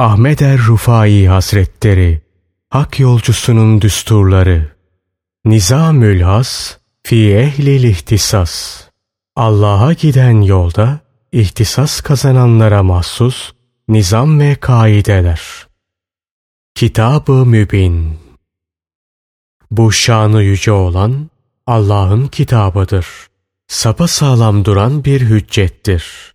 Ahmet er Rufai Hazretleri Hak yolcusunun düsturları Nizamül Has Fi ehlil ihtisas Allah'a giden yolda ihtisas kazananlara mahsus nizam ve kaideler. Kitab-ı Mübin Bu şanı yüce olan Allah'ın kitabıdır. Sapa sağlam duran bir hüccettir.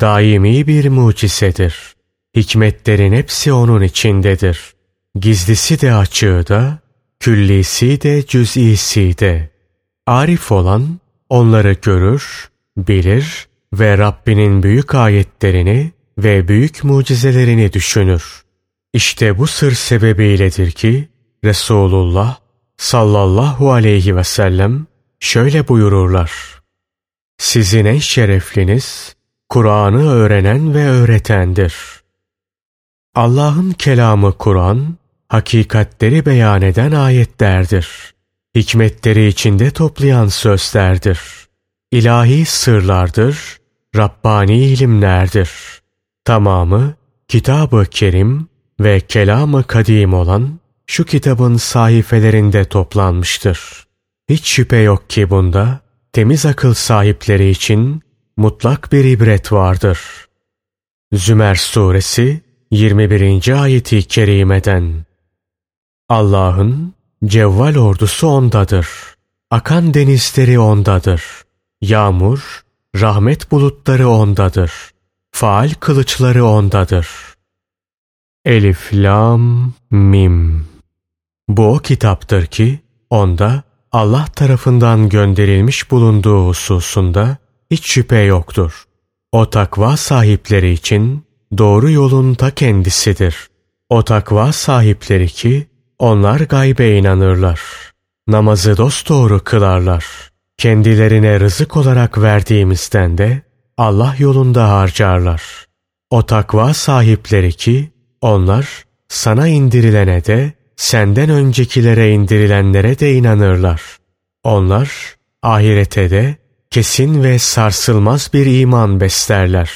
Daimi bir mucizedir. Hikmetlerin hepsi onun içindedir. Gizlisi de açığı da, küllisi de cüz'isi de. Arif olan onları görür, bilir ve Rabbinin büyük ayetlerini ve büyük mucizelerini düşünür. İşte bu sır sebebiyledir ki Resulullah sallallahu aleyhi ve sellem şöyle buyururlar. Sizin en şerefliniz Kur'an'ı öğrenen ve öğretendir. Allah'ın kelamı Kur'an, hakikatleri beyan eden ayetlerdir. Hikmetleri içinde toplayan sözlerdir. İlahi sırlardır, Rabbani ilimlerdir. Tamamı Kitab-ı Kerim ve Kelam-ı Kadim olan şu kitabın sahifelerinde toplanmıştır. Hiç şüphe yok ki bunda temiz akıl sahipleri için mutlak bir ibret vardır. Zümer Suresi 21. ayeti kerimeden Allah'ın cevval ordusu ondadır. Akan denizleri ondadır. Yağmur, rahmet bulutları ondadır. Faal kılıçları ondadır. Elif, Lam, Mim Bu o kitaptır ki onda Allah tarafından gönderilmiş bulunduğu hususunda hiç şüphe yoktur. O takva sahipleri için doğru yolun ta kendisidir. O takva sahipleri ki onlar gaybe inanırlar. Namazı dosdoğru kılarlar. Kendilerine rızık olarak verdiğimizden de Allah yolunda harcarlar. O takva sahipleri ki onlar sana indirilene de senden öncekilere indirilenlere de inanırlar. Onlar ahirete de kesin ve sarsılmaz bir iman beslerler.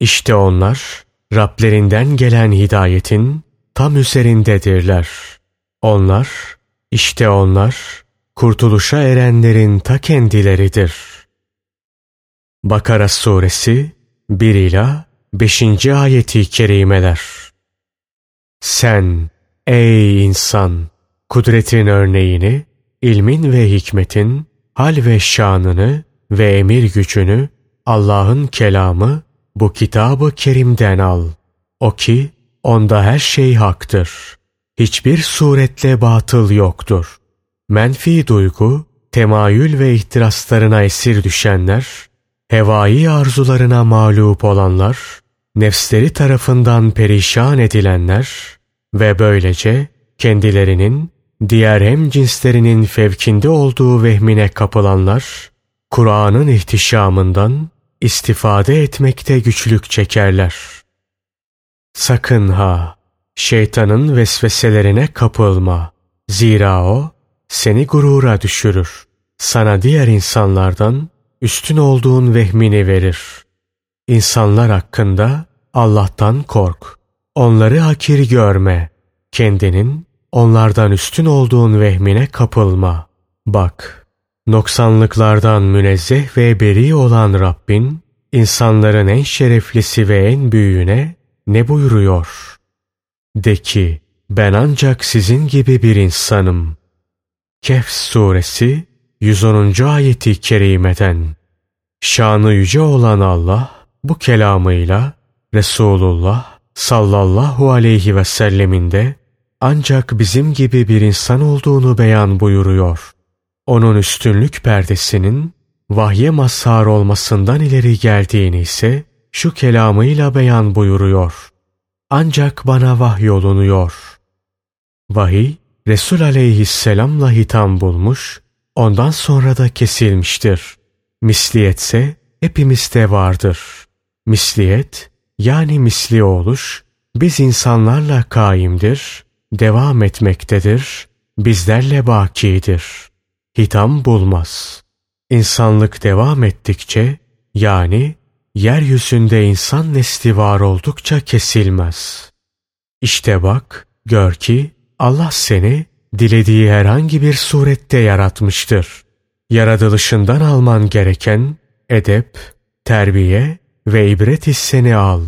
İşte onlar Rablerinden gelen hidayetin tam üzerindedirler. Onlar, işte onlar, kurtuluşa erenlerin ta kendileridir. Bakara Suresi 1 ila 5. ayeti kerimeler. Sen ey insan kudretin örneğini, ilmin ve hikmetin, hal ve şanını ve emir gücünü Allah'ın kelamı bu kitabı kerimden al. O ki onda her şey haktır. Hiçbir suretle batıl yoktur. Menfi duygu, temayül ve ihtiraslarına esir düşenler, hevai arzularına mağlup olanlar, nefsleri tarafından perişan edilenler ve böylece kendilerinin diğer hem cinslerinin fevkinde olduğu vehmine kapılanlar, Kur'an'ın ihtişamından istifade etmekte güçlük çekerler. Sakın ha! Şeytanın vesveselerine kapılma. Zira o seni gurura düşürür. Sana diğer insanlardan üstün olduğun vehmini verir. İnsanlar hakkında Allah'tan kork. Onları hakir görme. Kendinin onlardan üstün olduğun vehmine kapılma. Bak, noksanlıklardan münezzeh ve beri olan Rabbin, insanların en şereflisi ve en büyüğüne ne buyuruyor? De ki, ben ancak sizin gibi bir insanım. Kehf suresi 110. ayeti kerimeden Şanı yüce olan Allah bu kelamıyla Resulullah sallallahu aleyhi ve selleminde ancak bizim gibi bir insan olduğunu beyan buyuruyor. Onun üstünlük perdesinin vahye mazhar olmasından ileri geldiğini ise şu kelamıyla beyan buyuruyor. Ancak bana vahyolunuyor. Vahiy, Resul aleyhisselamla hitam bulmuş, ondan sonra da kesilmiştir. Misliyetse hepimizde vardır. Misliyet, yani misli oluş, biz insanlarla kaimdir, devam etmektedir, bizlerle bakidir. Hitam bulmaz. İnsanlık devam ettikçe, yani yeryüzünde insan nesli var oldukça kesilmez. İşte bak, gör ki Allah seni dilediği herhangi bir surette yaratmıştır. Yaratılışından alman gereken edep, terbiye ve ibret hisseni al.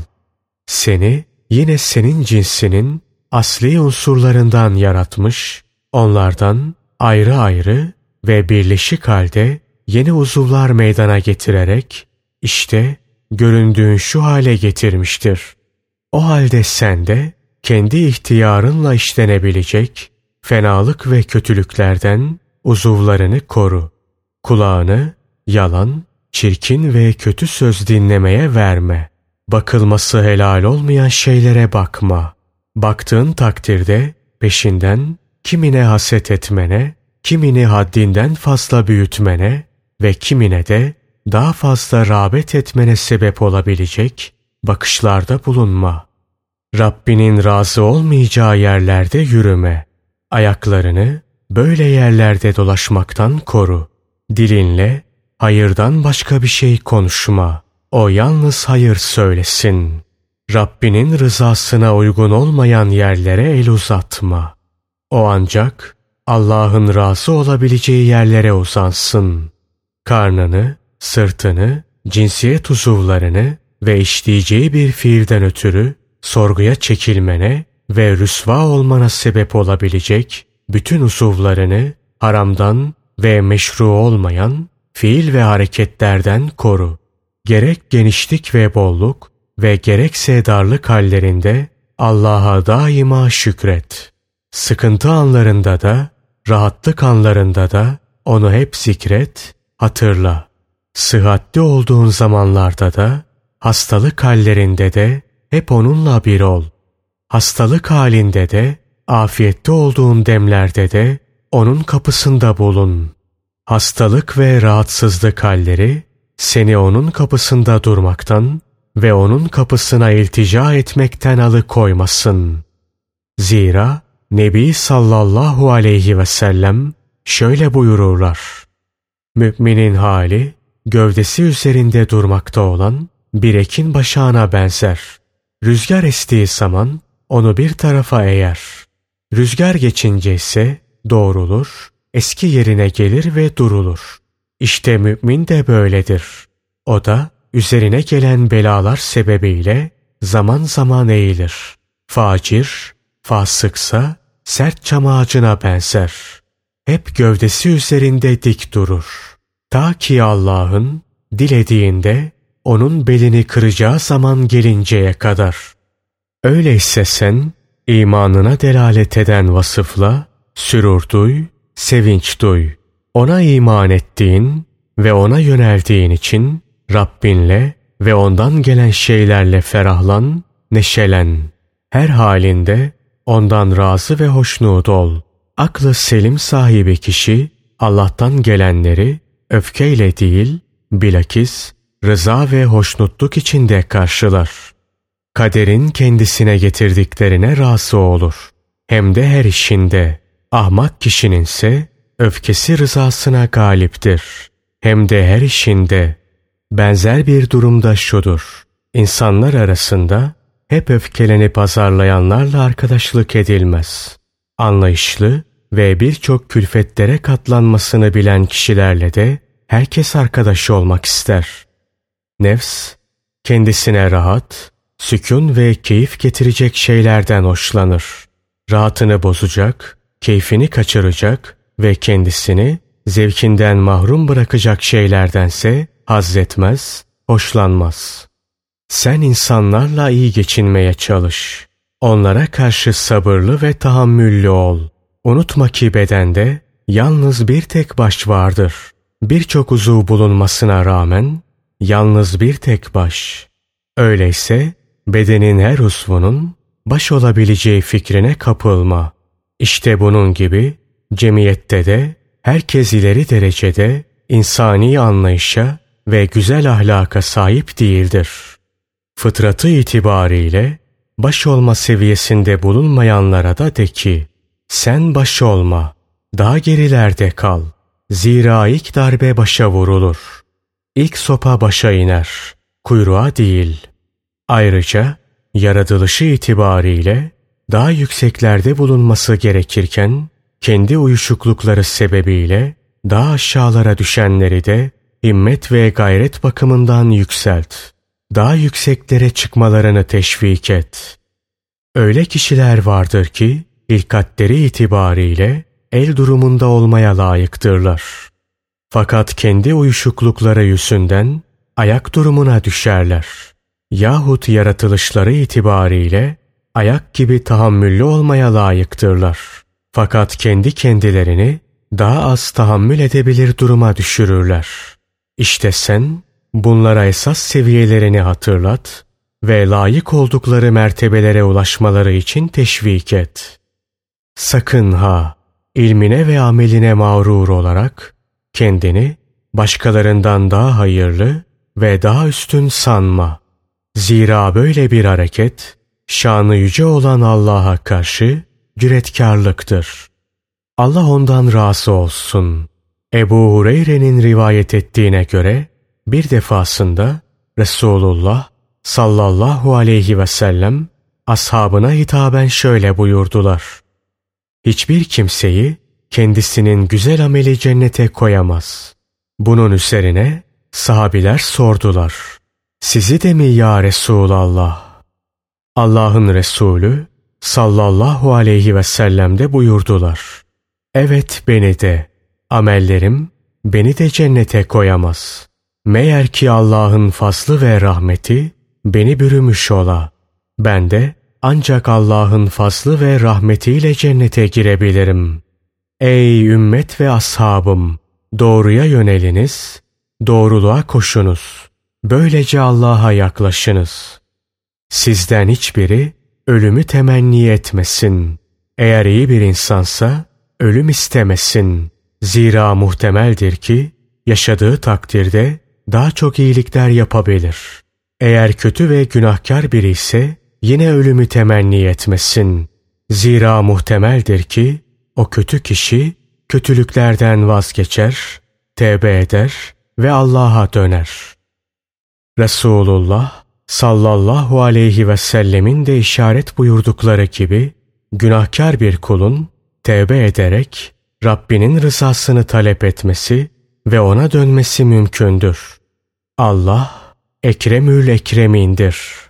Seni yine senin cinsinin asli unsurlarından yaratmış, onlardan ayrı ayrı ve birleşik halde yeni uzuvlar meydana getirerek işte göründüğün şu hale getirmiştir. O halde sen de kendi ihtiyarınla işlenebilecek fenalık ve kötülüklerden uzuvlarını koru. Kulağını yalan, çirkin ve kötü söz dinlemeye verme. Bakılması helal olmayan şeylere bakma. Baktığın takdirde peşinden kimine haset etmene, kimini haddinden fazla büyütmene ve kimine de daha fazla rağbet etmene sebep olabilecek bakışlarda bulunma. Rabbinin razı olmayacağı yerlerde yürüme. Ayaklarını böyle yerlerde dolaşmaktan koru. Dilinle hayırdan başka bir şey konuşma. O yalnız hayır söylesin. Rabbinin rızasına uygun olmayan yerlere el uzatma. O ancak Allah'ın razı olabileceği yerlere uzansın. Karnını, sırtını, cinsiyet uzuvlarını ve işleyeceği bir fiilden ötürü sorguya çekilmene ve rüsva olmana sebep olabilecek bütün uzuvlarını haramdan ve meşru olmayan fiil ve hareketlerden koru. Gerek genişlik ve bolluk ve gerekse darlık hallerinde Allah'a daima şükret. Sıkıntı anlarında da, rahatlık anlarında da onu hep zikret, hatırla. Sıhhatli olduğun zamanlarda da, hastalık hallerinde de hep onunla bir ol. Hastalık halinde de, afiyette olduğun demlerde de onun kapısında bulun. Hastalık ve rahatsızlık halleri seni onun kapısında durmaktan ve onun kapısına iltica etmekten alıkoymasın. Zira Nebi sallallahu aleyhi ve sellem şöyle buyururlar. Müminin hali gövdesi üzerinde durmakta olan bir ekin başağına benzer. Rüzgar estiği zaman onu bir tarafa eğer. Rüzgar geçince ise doğrulur, eski yerine gelir ve durulur. İşte mümin de böyledir. O da üzerine gelen belalar sebebiyle zaman zaman eğilir. Facir, fasıksa sert çam ağacına benzer. Hep gövdesi üzerinde dik durur. Ta ki Allah'ın dilediğinde onun belini kıracağı zaman gelinceye kadar. Öyleyse sen imanına delalet eden vasıfla sürur duy, sevinç duy. Ona iman ettiğin ve ona yöneldiğin için Rabbinle ve ondan gelen şeylerle ferahlan, neşelen. Her halinde ondan razı ve hoşnut ol. Aklı selim sahibi kişi Allah'tan gelenleri öfkeyle değil, bilakis rıza ve hoşnutluk içinde karşılar. Kaderin kendisine getirdiklerine razı olur. Hem de her işinde. Ahmak kişinin ise öfkesi rızasına galiptir. Hem de her işinde. Benzer bir durumda şudur. İnsanlar arasında hep öfkelenip azarlayanlarla arkadaşlık edilmez. Anlayışlı ve birçok külfetlere katlanmasını bilen kişilerle de herkes arkadaş olmak ister. Nefs, kendisine rahat, sükun ve keyif getirecek şeylerden hoşlanır. Rahatını bozacak, keyfini kaçıracak ve kendisini zevkinden mahrum bırakacak şeylerdense haz etmez, hoşlanmaz. Sen insanlarla iyi geçinmeye çalış. Onlara karşı sabırlı ve tahammüllü ol. Unutma ki bedende yalnız bir tek baş vardır. Birçok uzuv bulunmasına rağmen yalnız bir tek baş. Öyleyse bedenin her uzvunun baş olabileceği fikrine kapılma. İşte bunun gibi cemiyette de herkes ileri derecede insani anlayışa ve güzel ahlaka sahip değildir. Fıtratı itibariyle baş olma seviyesinde bulunmayanlara da de ki, sen baş olma, daha gerilerde kal. Zira ilk darbe başa vurulur. İlk sopa başa iner, kuyruğa değil. Ayrıca yaratılışı itibariyle daha yükseklerde bulunması gerekirken, kendi uyuşuklukları sebebiyle daha aşağılara düşenleri de himmet ve gayret bakımından yükselt. Daha yükseklere çıkmalarını teşvik et. Öyle kişiler vardır ki, ilkatleri itibariyle el durumunda olmaya layıktırlar. Fakat kendi uyuşuklukları yüzünden ayak durumuna düşerler. Yahut yaratılışları itibariyle ayak gibi tahammüllü olmaya layıktırlar. Fakat kendi kendilerini daha az tahammül edebilir duruma düşürürler. İşte sen bunlara esas seviyelerini hatırlat ve layık oldukları mertebelere ulaşmaları için teşvik et. Sakın ha ilmine ve ameline mağrur olarak kendini başkalarından daha hayırlı ve daha üstün sanma. Zira böyle bir hareket şanı yüce olan Allah'a karşı cüretkarlıktır. Allah ondan razı olsun. Ebu Hureyre'nin rivayet ettiğine göre bir defasında Resulullah sallallahu aleyhi ve sellem ashabına hitaben şöyle buyurdular. Hiçbir kimseyi kendisinin güzel ameli cennete koyamaz. Bunun üzerine sahabiler sordular. Sizi de mi ya Resulallah? Allah'ın Resulü sallallahu aleyhi ve sellem de buyurdular. Evet beni de, amellerim beni de cennete koyamaz. Meğer ki Allah'ın faslı ve rahmeti beni bürümüş ola. Ben de ancak Allah'ın faslı ve rahmetiyle cennete girebilirim. Ey ümmet ve ashabım! Doğruya yöneliniz, doğruluğa koşunuz. Böylece Allah'a yaklaşınız. Sizden hiçbiri ölümü temenni etmesin. Eğer iyi bir insansa ölüm istemesin. Zira muhtemeldir ki yaşadığı takdirde daha çok iyilikler yapabilir. Eğer kötü ve günahkar biri ise yine ölümü temenni etmesin. Zira muhtemeldir ki o kötü kişi kötülüklerden vazgeçer, tevbe eder ve Allah'a döner. Resulullah sallallahu aleyhi ve sellemin de işaret buyurdukları gibi günahkar bir kulun tevbe ederek Rabbinin rızasını talep etmesi ve ona dönmesi mümkündür. Allah Ekremül Ekremindir.